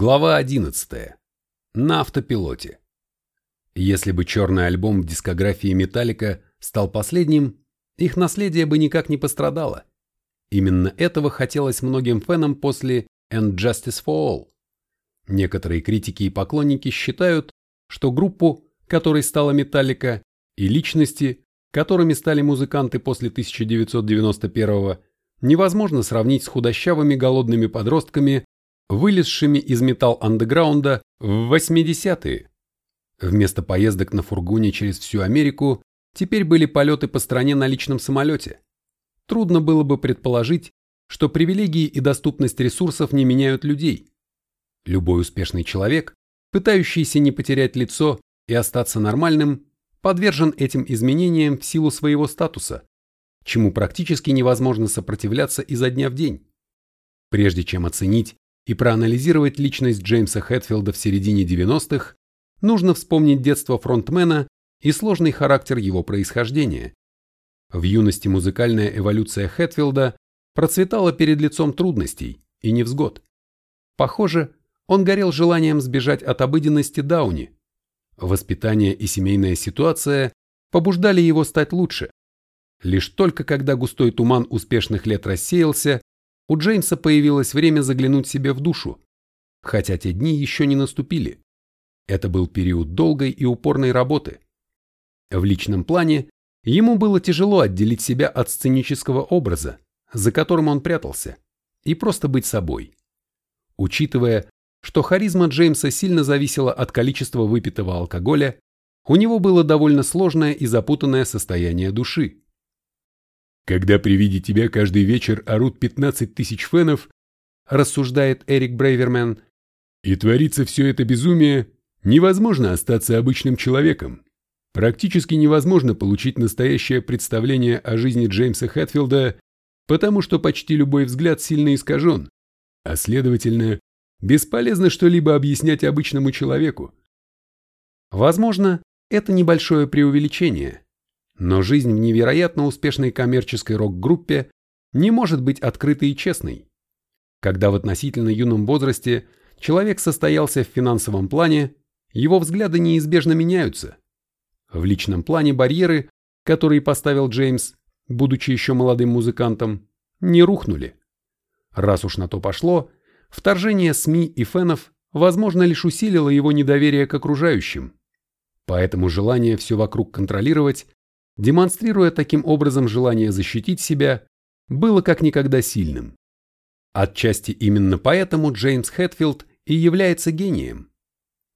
Глава 11. На автопилоте. Если бы черный альбом в дискографии Металлика стал последним, их наследие бы никак не пострадало. Именно этого хотелось многим фенам после And Justice for All. Некоторые критики и поклонники считают, что группу, которой стала Металлика, и личности, которыми стали музыканты после 1991 невозможно сравнить с худощавыми голодными подростками, вылезшими из металл-андеграунда в 80-е. Вместо поездок на фургоне через всю Америку теперь были полеты по стране на личном самолете. Трудно было бы предположить, что привилегии и доступность ресурсов не меняют людей. Любой успешный человек, пытающийся не потерять лицо и остаться нормальным, подвержен этим изменениям в силу своего статуса, чему практически невозможно сопротивляться изо дня в день. Прежде чем оценить и проанализировать личность Джеймса Хэтфилда в середине 90-х, нужно вспомнить детство фронтмена и сложный характер его происхождения. В юности музыкальная эволюция Хэтфилда процветала перед лицом трудностей и невзгод. Похоже, он горел желанием сбежать от обыденности Дауни. Воспитание и семейная ситуация побуждали его стать лучше. Лишь только когда густой туман успешных лет рассеялся, у Джеймса появилось время заглянуть себе в душу, хотя те дни еще не наступили. Это был период долгой и упорной работы. В личном плане ему было тяжело отделить себя от сценического образа, за которым он прятался, и просто быть собой. Учитывая, что харизма Джеймса сильно зависела от количества выпитого алкоголя, у него было довольно сложное и запутанное состояние души. Когда при виде тебя каждый вечер орут 15 тысяч фенов, рассуждает Эрик Брейвермен, и творится все это безумие, невозможно остаться обычным человеком. Практически невозможно получить настоящее представление о жизни Джеймса Хэтфилда, потому что почти любой взгляд сильно искажен, а следовательно, бесполезно что-либо объяснять обычному человеку. Возможно, это небольшое преувеличение, но жизнь в невероятно успешной коммерческой рок-группе не может быть открытой и честной. Когда в относительно юном возрасте человек состоялся в финансовом плане, его взгляды неизбежно меняются. В личном плане барьеры, которые поставил Джеймс, будучи еще молодым музыкантом, не рухнули. Раз уж на то пошло, вторжение СМИ и фенов, возможно, лишь усилило его недоверие к окружающим. Поэтому желание все вокруг контролировать демонстрируя таким образом желание защитить себя, было как никогда сильным. Отчасти именно поэтому Джеймс Хэтфилд и является гением.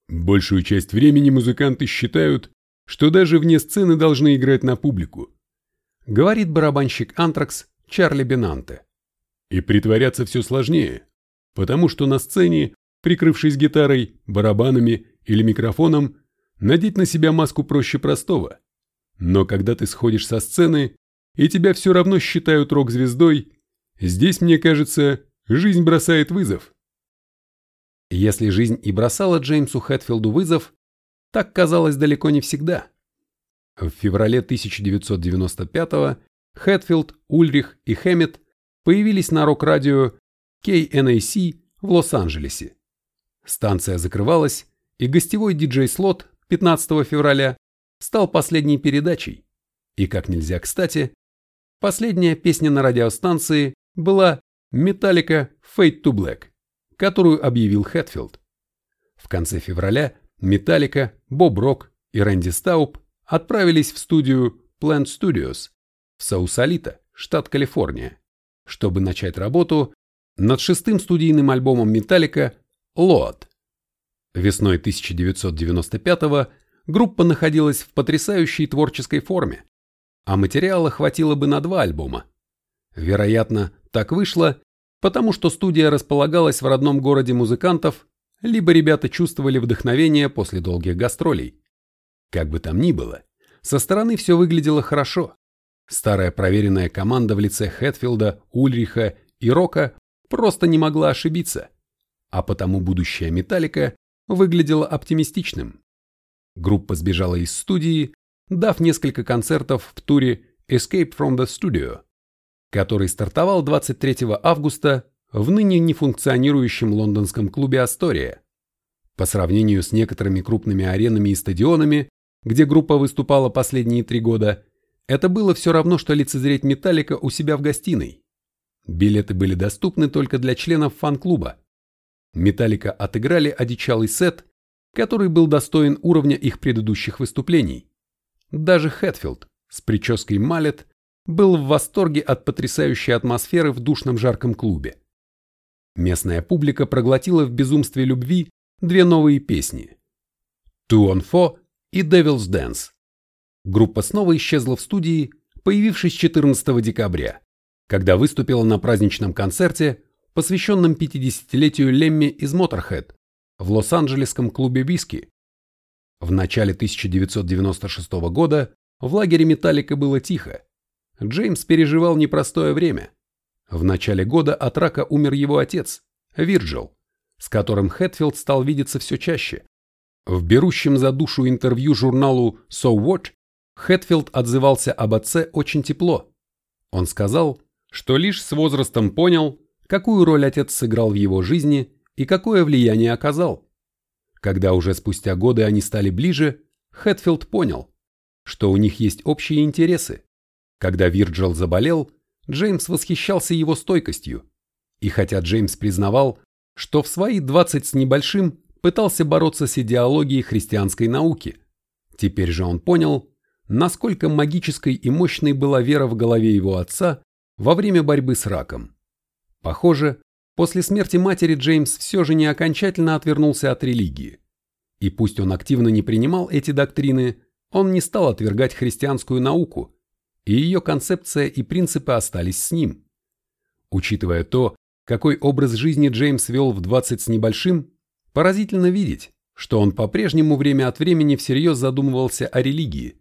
Большую часть времени музыканты считают, что даже вне сцены должны играть на публику, говорит барабанщик Антракс Чарли Бенанте. И притворяться все сложнее, потому что на сцене, прикрывшись гитарой, барабанами или микрофоном, надеть на себя маску проще простого. Но когда ты сходишь со сцены, и тебя все равно считают рок-звездой, здесь, мне кажется, жизнь бросает вызов. Если жизнь и бросала Джеймсу Хэтфилду вызов, так казалось далеко не всегда. В феврале 1995-го Хэтфилд, Ульрих и Хэммет появились на рок-радио KNAC в Лос-Анджелесе. Станция закрывалась, и гостевой диджей-слот 15 февраля стал последней передачей. И как нельзя кстати, последняя песня на радиостанции была «Металлика Fade to Black», которую объявил Хэтфилд. В конце февраля Металлика, Боб Рок и Рэнди Стауп отправились в студию Plant Studios в Саусалита, штат Калифорния, чтобы начать работу над шестым студийным альбомом Металлика «Load». Весной 1995 года группа находилась в потрясающей творческой форме, а материала хватило бы на два альбома. Вероятно, так вышло, потому что студия располагалась в родном городе музыкантов, либо ребята чувствовали вдохновение после долгих гастролей. Как бы там ни было, со стороны все выглядело хорошо. Старая проверенная команда в лице Хэтфилда, Ульриха и Рока просто не могла ошибиться, а потому будущее Металлика выглядело оптимистичным. Группа сбежала из студии, дав несколько концертов в туре Escape from the Studio, который стартовал 23 августа в ныне нефункционирующем лондонском клубе «Астория». По сравнению с некоторыми крупными аренами и стадионами, где группа выступала последние три года, это было все равно, что лицезреть Металлика у себя в гостиной. Билеты были доступны только для членов фан-клуба. Металлика отыграли одичалый сет, который был достоин уровня их предыдущих выступлений. Даже Хэтфилд с прической малет был в восторге от потрясающей атмосферы в душном жарком клубе. Местная публика проглотила в безумстве любви две новые песни «Two on Four» и «Devil's Dance». Группа снова исчезла в студии, появившись 14 декабря, когда выступила на праздничном концерте, посвященном 50-летию Лемми из Motorhead в Лос-Анджелесском клубе «Виски». В начале 1996 года в лагере Металлика было тихо. Джеймс переживал непростое время. В начале года от рака умер его отец, Вирджил, с которым Хэтфилд стал видеться все чаще. В берущем за душу интервью журналу So What Хэтфилд отзывался об отце очень тепло. Он сказал, что лишь с возрастом понял, какую роль отец сыграл в его жизни и какое влияние оказал. Когда уже спустя годы они стали ближе, Хэтфилд понял, что у них есть общие интересы. Когда Вирджил заболел, Джеймс восхищался его стойкостью. И хотя Джеймс признавал, что в свои 20 с небольшим пытался бороться с идеологией христианской науки, теперь же он понял, насколько магической и мощной была вера в голове его отца во время борьбы с раком. Похоже, после смерти матери Джеймс все же не окончательно отвернулся от религии. И пусть он активно не принимал эти доктрины, он не стал отвергать христианскую науку, и ее концепция и принципы остались с ним. Учитывая то, какой образ жизни Джеймс вел в 20 с небольшим, поразительно видеть, что он по-прежнему время от времени всерьез задумывался о религии.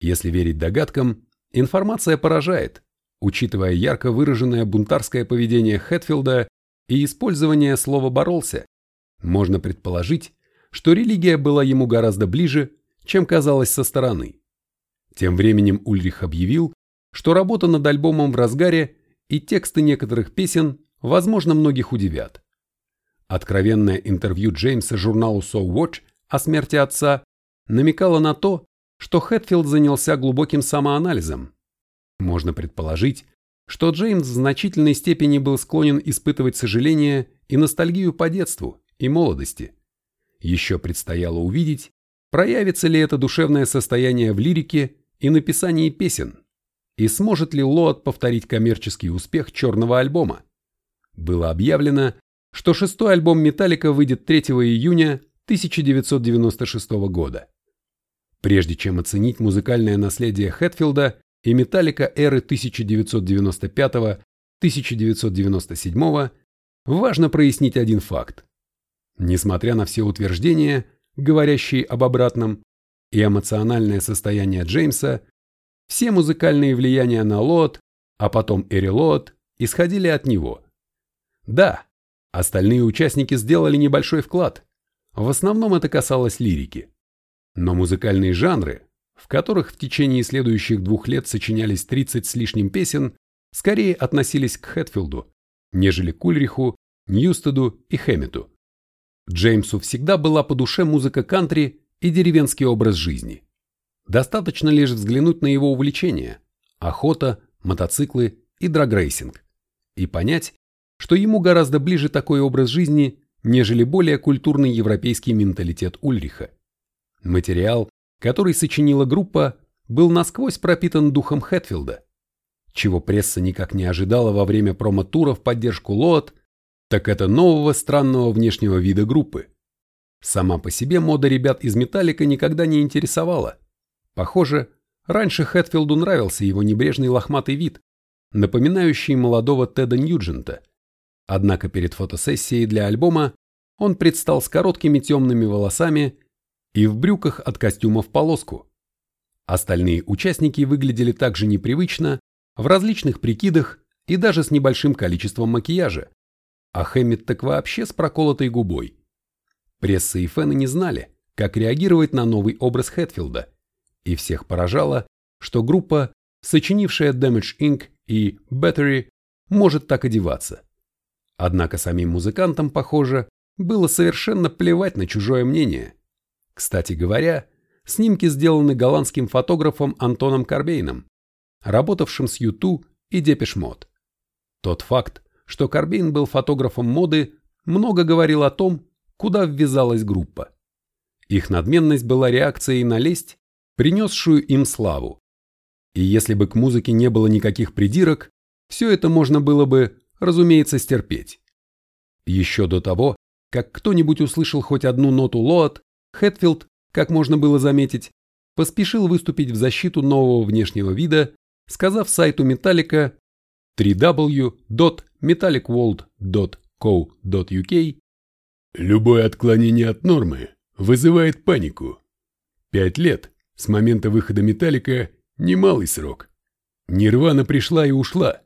Если верить догадкам, информация поражает, учитывая ярко выраженное бунтарское поведение Хэтфилда и использование слова «боролся». Можно предположить, что религия была ему гораздо ближе, чем казалось со стороны. Тем временем Ульрих объявил, что работа над альбомом в разгаре и тексты некоторых песен, возможно, многих удивят. Откровенное интервью Джеймса журналу So Watch о смерти отца намекало на то, что Хэтфилд занялся глубоким самоанализом. Можно предположить, что Джеймс в значительной степени был склонен испытывать сожаление и ностальгию по детству и молодости. Еще предстояло увидеть, проявится ли это душевное состояние в лирике и написании песен, и сможет ли Лоад повторить коммерческий успех черного альбома. Было объявлено, что шестой альбом Металлика выйдет 3 июня 1996 года. Прежде чем оценить музыкальное наследие Хэтфилда и Металлика эры 1995-1997, важно прояснить один факт. Несмотря на все утверждения, говорящие об обратном, и эмоциональное состояние Джеймса, все музыкальные влияния на Лот, а потом Эри Лот, исходили от него. Да, остальные участники сделали небольшой вклад, в основном это касалось лирики. Но музыкальные жанры, в которых в течение следующих двух лет сочинялись 30 с лишним песен, скорее относились к Хэтфилду, нежели к Ульриху, Ньюстеду и Хэммету. Джеймсу всегда была по душе музыка кантри и деревенский образ жизни. Достаточно лишь взглянуть на его увлечения – охота, мотоциклы и драгрейсинг – и понять, что ему гораздо ближе такой образ жизни, нежели более культурный европейский менталитет Ульриха. Материал, который сочинила группа, был насквозь пропитан духом Хэтфилда, чего пресса никак не ожидала во время промо-тура в поддержку Лоат, так это нового странного внешнего вида группы – Сама по себе мода ребят из Металлика никогда не интересовала. Похоже, раньше Хэтфилду нравился его небрежный лохматый вид, напоминающий молодого Теда Ньюджента. Однако перед фотосессией для альбома он предстал с короткими темными волосами и в брюках от костюма в полоску. Остальные участники выглядели также непривычно, в различных прикидах и даже с небольшим количеством макияжа, а Хэммит так вообще с проколотой губой. Пресса и фэны не знали, как реагировать на новый образ Хэтфилда, и всех поражало, что группа, сочинившая Damage Inc. и Battery, может так одеваться. Однако самим музыкантам, похоже, было совершенно плевать на чужое мнение. Кстати говоря, снимки сделаны голландским фотографом Антоном Карбейном, работавшим с Юту и Depeche Mode. Тот факт, что Корбейн был фотографом моды, много говорил о том, куда ввязалась группа. Их надменность была реакцией на лесть, принесшую им славу. И если бы к музыке не было никаких придирок, все это можно было бы, разумеется, стерпеть. Еще до того, как кто-нибудь услышал хоть одну ноту Load, Хэтфилд, как можно было заметить, поспешил выступить в защиту нового внешнего вида, сказав сайту Metallica www.metallicworld.co.uk Любое отклонение от нормы вызывает панику. Пять лет с момента выхода Металлика – немалый срок. Нирвана пришла и ушла.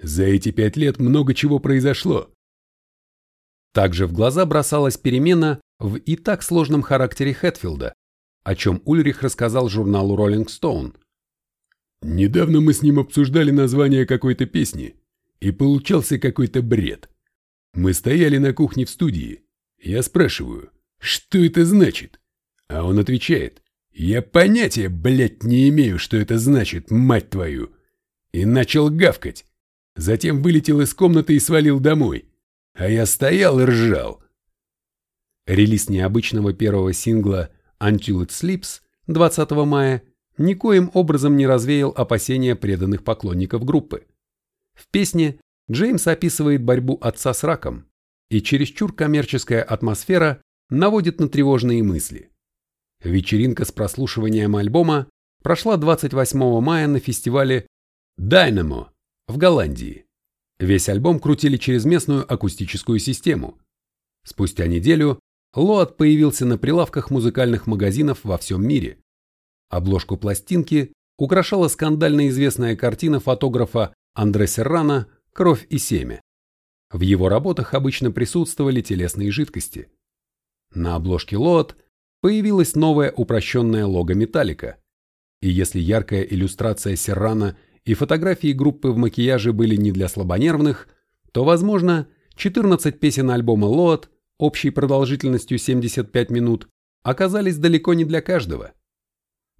За эти пять лет много чего произошло. Также в глаза бросалась перемена в и так сложном характере Хэтфилда, о чем Ульрих рассказал журналу Rolling Stone. Недавно мы с ним обсуждали название какой-то песни, и получался какой-то бред. Мы стояли на кухне в студии. Я спрашиваю, что это значит? А он отвечает, я понятия, блядь, не имею, что это значит, мать твою. И начал гавкать. Затем вылетел из комнаты и свалил домой. А я стоял и ржал. Релиз необычного первого сингла Until It Sleeps 20 мая никоим образом не развеял опасения преданных поклонников группы. В песне Джеймс описывает борьбу отца с раком, и чересчур коммерческая атмосфера наводит на тревожные мысли. Вечеринка с прослушиванием альбома прошла 28 мая на фестивале Dynamo в Голландии. Весь альбом крутили через местную акустическую систему. Спустя неделю Лоат появился на прилавках музыкальных магазинов во всем мире. Обложку пластинки украшала скандально известная картина фотографа Андре Серрана «Кровь и семя». В его работах обычно присутствовали телесные жидкости. На обложке Лоат появилась новая упрощенная лого Металлика. И если яркая иллюстрация Серрана – и фотографии группы в макияже были не для слабонервных, то, возможно, 14 песен альбома Load общей продолжительностью 75 минут оказались далеко не для каждого.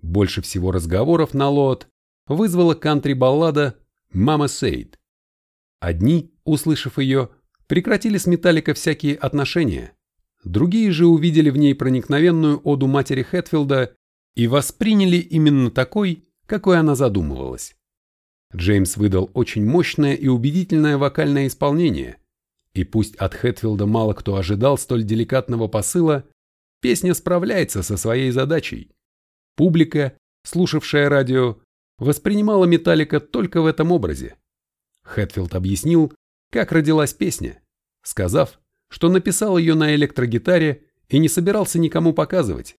Больше всего разговоров на Load вызвала кантри-баллада «Mama Said». Одни, услышав ее, прекратили с Металлика всякие отношения, другие же увидели в ней проникновенную оду матери Хэтфилда и восприняли именно такой, какой она задумывалась. Джеймс выдал очень мощное и убедительное вокальное исполнение, и пусть от Хэтфилда мало кто ожидал столь деликатного посыла, песня справляется со своей задачей. Публика, слушавшая радио, воспринимала Металлика только в этом образе. Хэтфилд объяснил, как родилась песня, сказав, что написал ее на электрогитаре и не собирался никому показывать.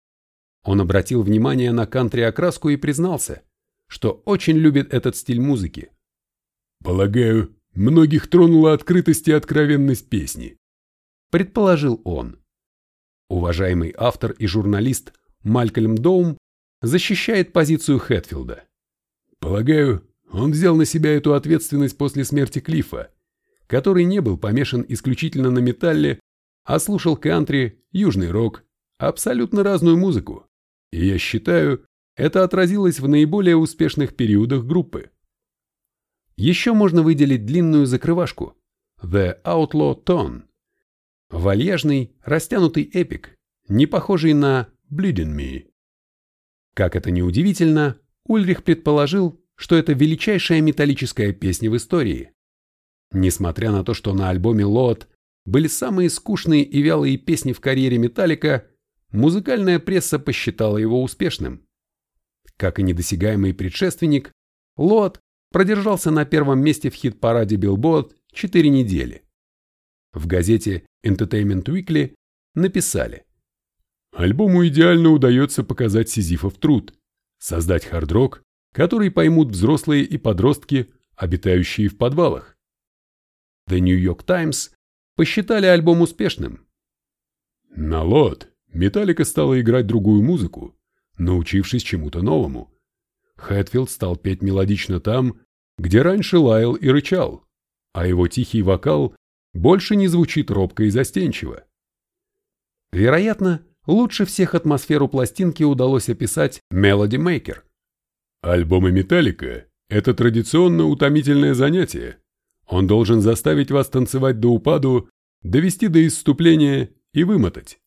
Он обратил внимание на кантри-окраску и признался – что очень любит этот стиль музыки. «Полагаю, многих тронула открытость и откровенность песни», – предположил он. Уважаемый автор и журналист Малькольм Доум защищает позицию Хэтфилда. «Полагаю, он взял на себя эту ответственность после смерти Клиффа, который не был помешан исключительно на металле, а слушал кантри, южный рок, абсолютно разную музыку. И я считаю, это отразилось в наиболее успешных периодах группы. Еще можно выделить длинную закрывашку The Outlaw Tone. Вальяжный, растянутый эпик, не похожий на Bleeding Me. Как это ни удивительно, Ульрих предположил, что это величайшая металлическая песня в истории. Несмотря на то, что на альбоме Load были самые скучные и вялые песни в карьере Металлика, музыкальная пресса посчитала его успешным. Как и недосягаемый предшественник, Лот продержался на первом месте в хит-параде Billboard 4 недели. В газете Entertainment Weekly написали Альбому идеально удается показать Сизифов труд, создать хард-рок, который поймут взрослые и подростки, обитающие в подвалах. The New York Times посчитали альбом успешным. На лот Металлика стала играть другую музыку, научившись чему-то новому. Хэтфилд стал петь мелодично там, где раньше лаял и рычал, а его тихий вокал больше не звучит робко и застенчиво. Вероятно, лучше всех атмосферу пластинки удалось описать Melody Maker. Альбомы Металлика – это традиционно утомительное занятие. Он должен заставить вас танцевать до упаду, довести до исступления и вымотать.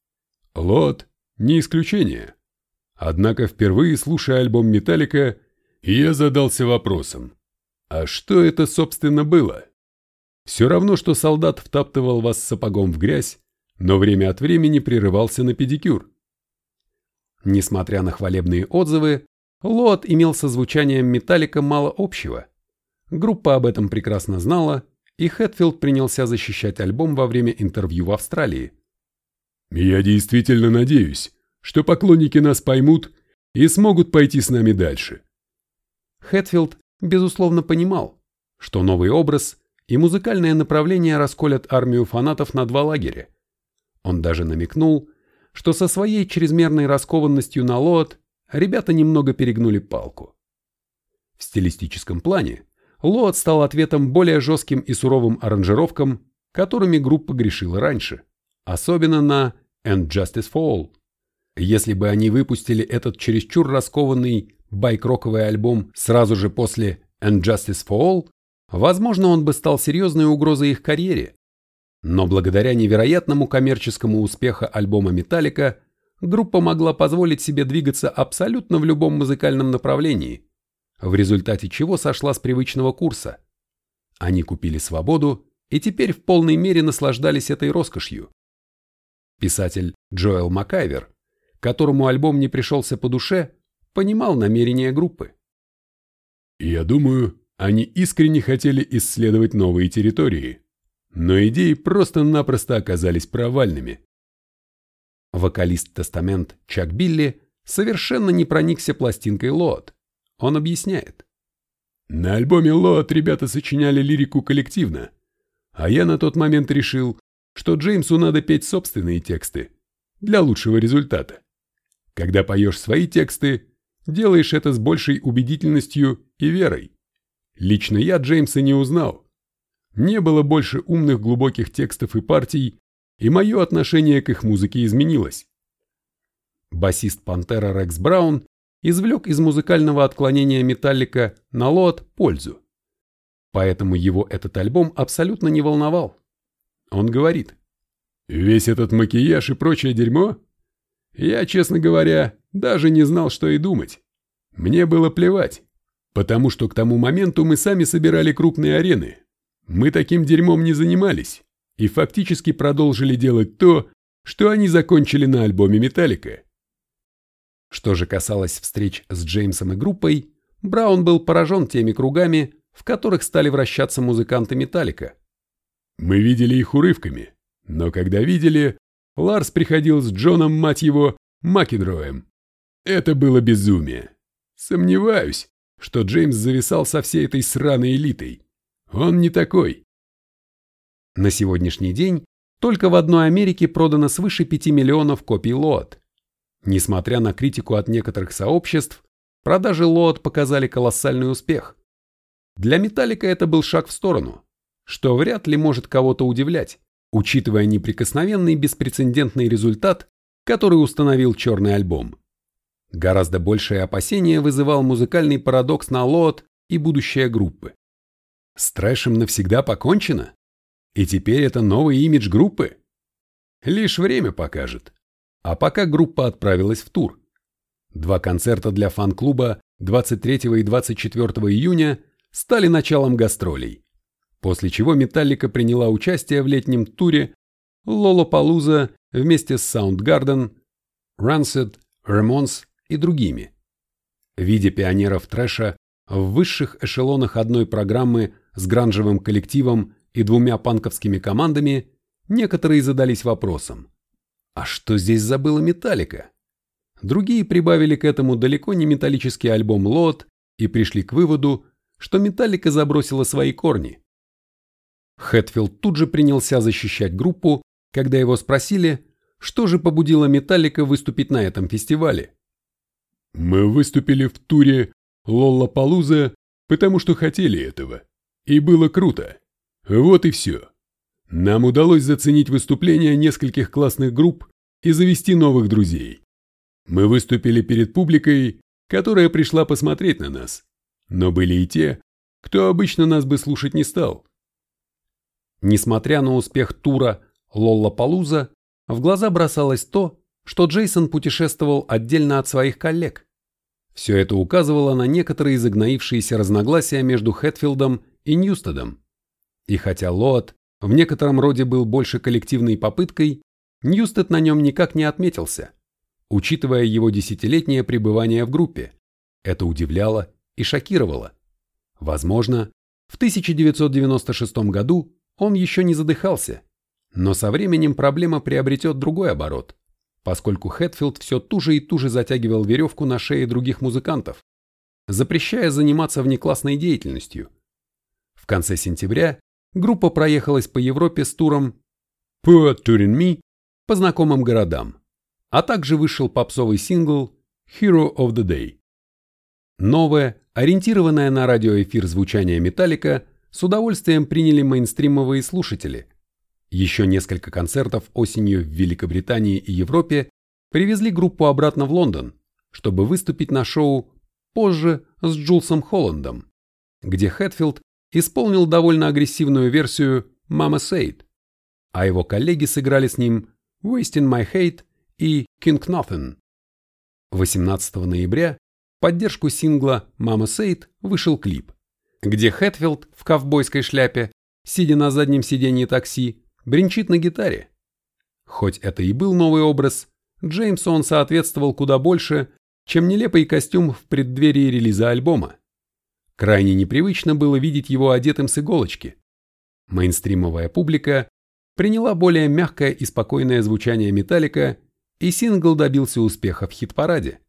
Лот – не исключение. Однако впервые слушая альбом Металлика, я задался вопросом, а что это, собственно, было? Все равно, что солдат втаптывал вас сапогом в грязь, но время от времени прерывался на педикюр. Несмотря на хвалебные отзывы, Лот имел со звучанием Металлика мало общего. Группа об этом прекрасно знала, и Хэтфилд принялся защищать альбом во время интервью в Австралии. «Я действительно надеюсь, что поклонники нас поймут и смогут пойти с нами дальше». Хэтфилд, безусловно, понимал, что новый образ и музыкальное направление расколят армию фанатов на два лагеря. Он даже намекнул, что со своей чрезмерной раскованностью на лот ребята немного перегнули палку. В стилистическом плане Лот стал ответом более жестким и суровым аранжировкам, которыми группа грешила раньше, особенно на And Justice for All. Если бы они выпустили этот чересчур раскованный байк-роковый альбом сразу же после And Justice for All, возможно, он бы стал серьезной угрозой их карьере, но благодаря невероятному коммерческому успеху альбома Металлика группа могла позволить себе двигаться абсолютно в любом музыкальном направлении, в результате чего сошла с привычного курса. Они купили свободу и теперь в полной мере наслаждались этой роскошью. Писатель Джоэл Макайвер, которому альбом не пришелся по душе, понимал намерения группы. «Я думаю, они искренне хотели исследовать новые территории», но идеи просто-напросто оказались провальными. Вокалист Тестамент Чак Билли совершенно не проникся пластинкой Лот. Он объясняет. На альбоме Лот ребята сочиняли лирику коллективно, а я на тот момент решил, что Джеймсу надо петь собственные тексты для лучшего результата. Когда поешь свои тексты, делаешь это с большей убедительностью и верой. Лично я Джеймса не узнал, не было больше умных глубоких текстов и партий, и мое отношение к их музыке изменилось. Басист Пантера Рекс Браун извлек из музыкального отклонения Металлика на лот пользу. Поэтому его этот альбом абсолютно не волновал. Он говорит, «Весь этот макияж и прочее дерьмо? Я, честно говоря, даже не знал, что и думать. Мне было плевать, потому что к тому моменту мы сами собирали крупные арены, мы таким дерьмом не занимались и фактически продолжили делать то, что они закончили на альбоме Металлика. Что же касалось встреч с Джеймсом и группой, Браун был поражен теми кругами, в которых стали вращаться музыканты Металлика. Мы видели их урывками, но когда видели, Ларс приходил с Джоном, мать его, Макенроем. Это было безумие. Сомневаюсь, что Джеймс зависал со всей этой сраной элитой. Он не такой. На сегодняшний день только в одной Америке продано свыше 5 миллионов копий лот. Несмотря на критику от некоторых сообществ, продажи лот показали колоссальный успех. Для Металлика это был шаг в сторону, что вряд ли может кого-то удивлять, учитывая неприкосновенный беспрецедентный результат, который установил черный альбом. Гораздо большее опасение вызывал музыкальный парадокс на лот и будущее группы. С трэшем навсегда покончено? И теперь это новый имидж группы? Лишь время покажет. А пока группа отправилась в тур. Два концерта для фан-клуба 23 и 24 июня стали началом гастролей, после чего Металлика приняла участие в летнем туре Лолопалуза вместе с Soundgarden, Rancid, Ramones и другими. Видя пионеров трэша в высших эшелонах одной программы с гранжевым коллективом и двумя панковскими командами, некоторые задались вопросом, а что здесь забыла Металлика? Другие прибавили к этому далеко не металлический альбом «Лот» и пришли к выводу, что Металлика забросила свои корни. Хэтфилд тут же принялся защищать группу, когда его спросили, что же побудило Металлика выступить на этом фестивале. «Мы выступили в туре Лоллапалуза, потому что хотели этого. И было круто. Вот и все. нам удалось заценить выступления нескольких классных групп и завести новых друзей. Мы выступили перед публикой, которая пришла посмотреть на нас, но были и те, кто обычно нас бы слушать не стал. Несмотря на успех тура Лолла Палуза, в глаза бросалось то, что Джейсон путешествовал отдельно от своих коллег. Все это указывало на некоторые загноившиеся разногласия между Хэтфилдом и Ньюстедом. И хотя Лоат в некотором роде был больше коллективной попыткой, Ньюстед на нем никак не отметился, учитывая его десятилетнее пребывание в группе. Это удивляло и шокировало. Возможно, в 1996 году он еще не задыхался, но со временем проблема приобретет другой оборот, поскольку Хэтфилд все туже и туже затягивал веревку на шее других музыкантов, запрещая заниматься внеклассной деятельностью. В конце сентября группа проехалась по Европе с туром «Poor Turin Me» по знакомым городам, а также вышел попсовый сингл «Hero of the Day». Новое, ориентированное на радиоэфир звучание «Металлика» с удовольствием приняли мейнстримовые слушатели. Еще несколько концертов осенью в Великобритании и Европе привезли группу обратно в Лондон, чтобы выступить на шоу позже с Джулсом Холландом, где Хэтфилд исполнил довольно агрессивную версию «Mama Said», а его коллеги сыграли с ним «Wasting My Hate» и «King Nothing». 18 ноября поддержку сингла «Мама Сейд» вышел клип, где Хэтфилд в ковбойской шляпе, сидя на заднем сиденье такси, бренчит на гитаре. Хоть это и был новый образ, Джеймсу он соответствовал куда больше, чем нелепый костюм в преддверии релиза альбома. Крайне непривычно было видеть его одетым с иголочки. Мейнстримовая публика приняла более мягкое и спокойное звучание металлика, и сингл добился успеха в хит-параде.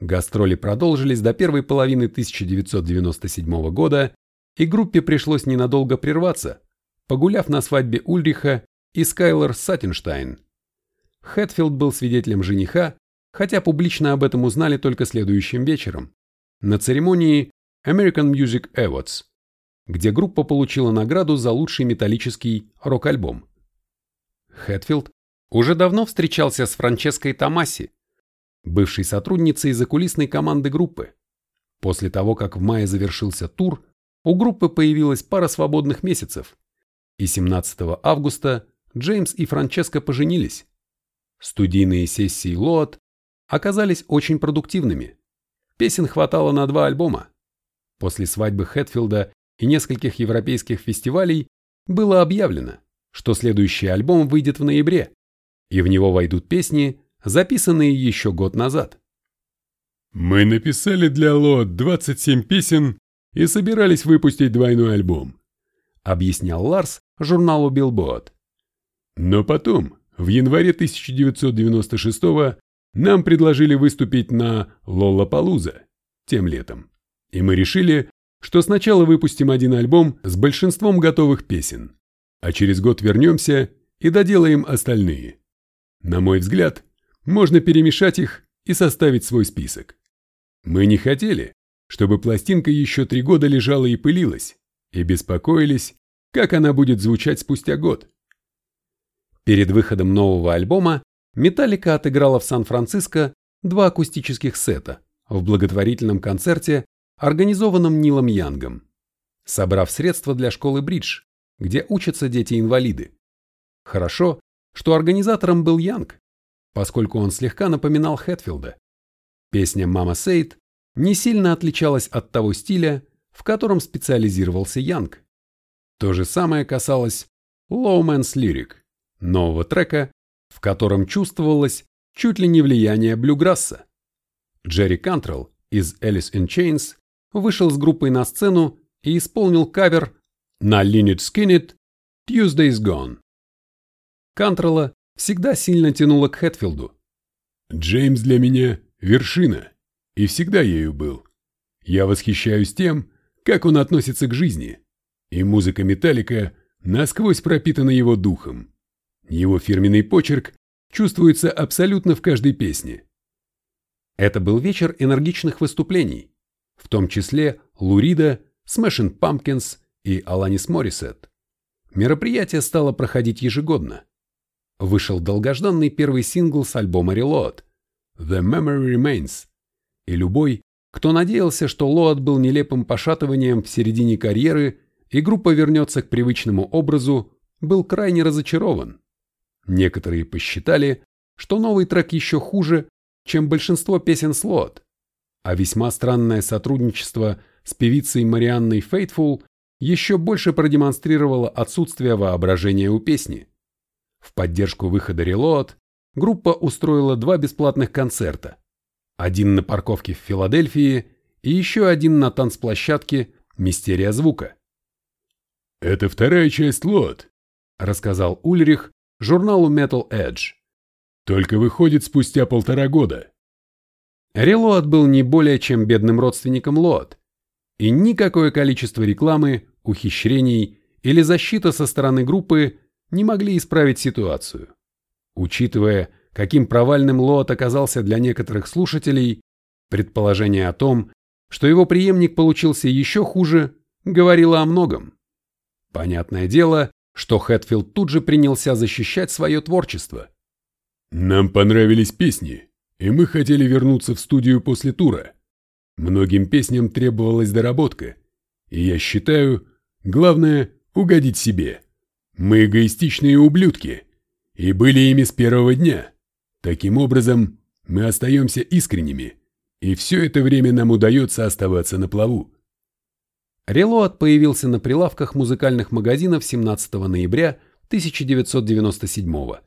Гастроли продолжились до первой половины 1997 года, и группе пришлось ненадолго прерваться, погуляв на свадьбе Ульриха и Скайлер Саттенштайн. Хэтфилд был свидетелем жениха, хотя публично об этом узнали только следующим вечером, на церемонии American Music Awards, где группа получила награду за лучший металлический рок-альбом. Хэтфилд уже давно встречался с Франческой Томаси, бывшей сотрудницей закулисной команды группы. После того, как в мае завершился тур, у группы появилась пара свободных месяцев, и 17 августа Джеймс и Франческа поженились. Студийные сессии Лоат оказались очень продуктивными. Песен хватало на два альбома. После свадьбы Хэтфилда и нескольких европейских фестивалей было объявлено, что следующий альбом выйдет в ноябре, и в него войдут песни, записанные еще год назад. Мы написали для Лот 27 песен и собирались выпустить двойной альбом, объяснял Ларс журналу Billboard. Но потом, в январе 1996 нам предложили выступить на Лоллапалуза тем летом, и мы решили, что сначала выпустим один альбом с большинством готовых песен, а через год вернемся и доделаем остальные. На мой взгляд, можно перемешать их и составить свой список. Мы не хотели, чтобы пластинка еще три года лежала и пылилась, и беспокоились, как она будет звучать спустя год. Перед выходом нового альбома Металлика отыграла в Сан-Франциско два акустических сета в благотворительном концерте, организованном Нилом Янгом, собрав средства для школы Бридж, где учатся дети-инвалиды. Хорошо, что организатором был Янг, поскольку он слегка напоминал Хэтфилда. Песня «Мама Сейд» не сильно отличалась от того стиля, в котором специализировался Янг. То же самое касалось «Low Man's Lyric», нового трека, в котором чувствовалось чуть ли не влияние блюграсса. Джерри Кантрелл из Alice in Chains вышел с группой на сцену и исполнил кавер на Lynyrd Skynyrd «Tuesday's Gone». Кантрелла всегда сильно тянуло к Хэтфилду. «Джеймс для меня – вершина, и всегда ею был. Я восхищаюсь тем, как он относится к жизни, и музыка Металлика насквозь пропитана его духом. Его фирменный почерк чувствуется абсолютно в каждой песне. Это был вечер энергичных выступлений, в том числе Лурида, Smashing Pumpkins и Аланис Моррисет. Мероприятие стало проходить ежегодно. Вышел долгожданный первый сингл с альбома Reload «The Memory Remains», и любой, кто надеялся, что Лоад был нелепым пошатыванием в середине карьеры и группа вернется к привычному образу, был крайне разочарован. Некоторые посчитали, что новый трек еще хуже, чем большинство песен Слот, а весьма странное сотрудничество с певицей Марианной Фейтфул еще больше продемонстрировало отсутствие воображения у песни. В поддержку выхода Reload группа устроила два бесплатных концерта. Один на парковке в Филадельфии и еще один на танцплощадке «Мистерия звука». «Это вторая часть лот», — рассказал Ульрих журналу Metal Edge. «Только выходит спустя полтора года». Релоад был не более чем бедным родственником Лот, и никакое количество рекламы, ухищрений или защита со стороны группы не могли исправить ситуацию. Учитывая, каким провальным Лот оказался для некоторых слушателей, предположение о том, что его преемник получился еще хуже, говорило о многом. Понятное дело, что Хэтфилд тут же принялся защищать свое творчество. «Нам понравились песни, и мы хотели вернуться в студию после тура. Многим песням требовалась доработка, и я считаю, главное – угодить себе. Мы эгоистичные ублюдки, и были ими с первого дня. Таким образом, мы остаемся искренними, и все это время нам удается оставаться на плаву. Релоад появился на прилавках музыкальных магазинов 17 ноября 1997 года.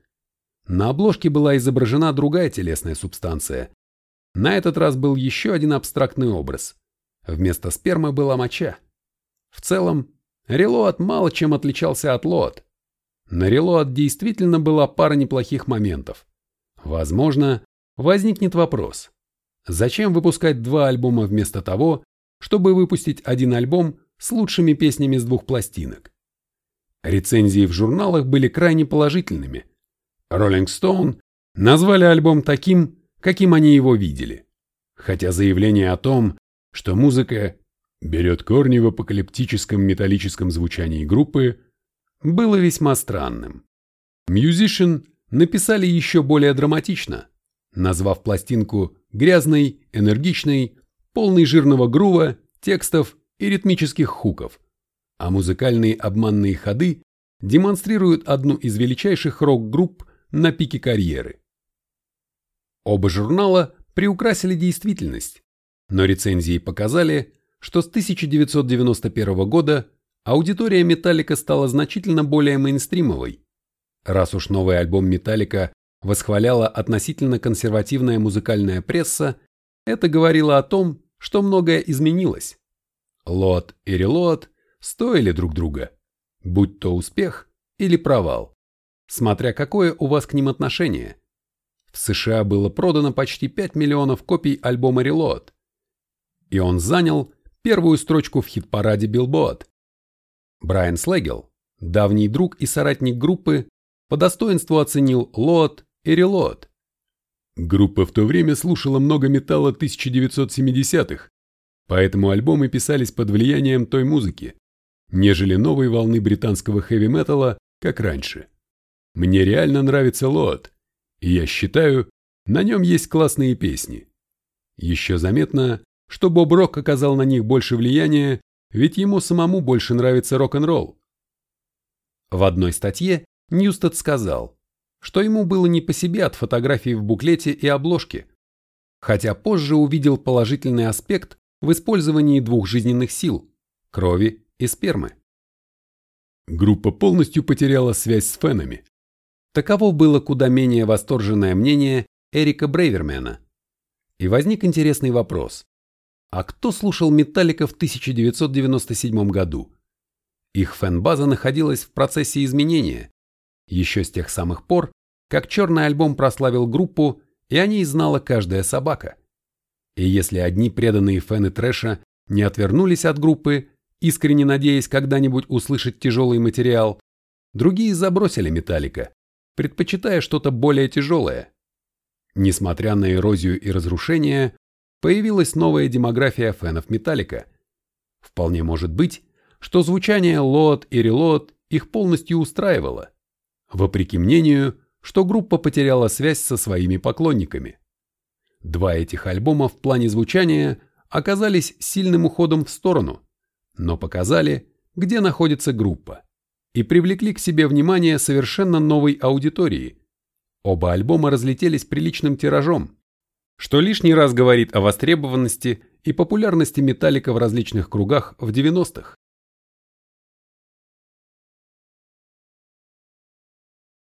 На обложке была изображена другая телесная субстанция. На этот раз был еще один абстрактный образ. Вместо спермы была моча. В целом, Релоад мало чем отличался от Лоад. На Релоад действительно была пара неплохих моментов. Возможно, возникнет вопрос. Зачем выпускать два альбома вместо того, чтобы выпустить один альбом с лучшими песнями с двух пластинок. Рецензии в журналах были крайне положительными. Rolling Stone назвали альбом таким, каким они его видели. Хотя заявление о том, что музыка берет корни в апокалиптическом металлическом звучании группы, было весьма странным. Musician написали еще более драматично, назвав пластинку грязной, энергичной полный жирного грува, текстов и ритмических хуков, а музыкальные обманные ходы демонстрируют одну из величайших рок-групп на пике карьеры. Оба журнала приукрасили действительность, но рецензии показали, что с 1991 года аудитория Металлика стала значительно более мейнстримовой. Раз уж новый альбом Металлика восхваляла относительно консервативная музыкальная пресса, это говорило о том, что многое изменилось. Лот и релот стоили друг друга, будь то успех или провал, смотря какое у вас к ним отношение. В США было продано почти 5 миллионов копий альбома Reload, и он занял первую строчку в хит-параде Billboard. Брайан Слегел, давний друг и соратник группы, по достоинству оценил Load и Reload Группа в то время слушала много металла 1970-х, поэтому альбомы писались под влиянием той музыки, нежели новой волны британского хэви-металла, как раньше. Мне реально нравится Лот, и я считаю, на нем есть классные песни. Еще заметно, что Боб Рок оказал на них больше влияния, ведь ему самому больше нравится рок-н-ролл. В одной статье Ньюстед сказал, что ему было не по себе от фотографий в буклете и обложке, хотя позже увидел положительный аспект в использовании двух жизненных сил – крови и спермы. Группа полностью потеряла связь с фенами. Таково было куда менее восторженное мнение Эрика Брейвермена. И возник интересный вопрос. А кто слушал Металлика в 1997 году? Их фэн-база находилась в процессе изменения, еще с тех самых пор, как черный альбом прославил группу, и о ней знала каждая собака. И если одни преданные фэны трэша не отвернулись от группы, искренне надеясь когда-нибудь услышать тяжелый материал, другие забросили Металлика, предпочитая что-то более тяжелое. Несмотря на эрозию и разрушение, появилась новая демография фенов Металлика. Вполне может быть, что звучание Load и Reload их полностью устраивало, вопреки мнению, что группа потеряла связь со своими поклонниками. Два этих альбома в плане звучания оказались сильным уходом в сторону, но показали, где находится группа, и привлекли к себе внимание совершенно новой аудитории. Оба альбома разлетелись приличным тиражом, что лишний раз говорит о востребованности и популярности Металлика в различных кругах в 90-х.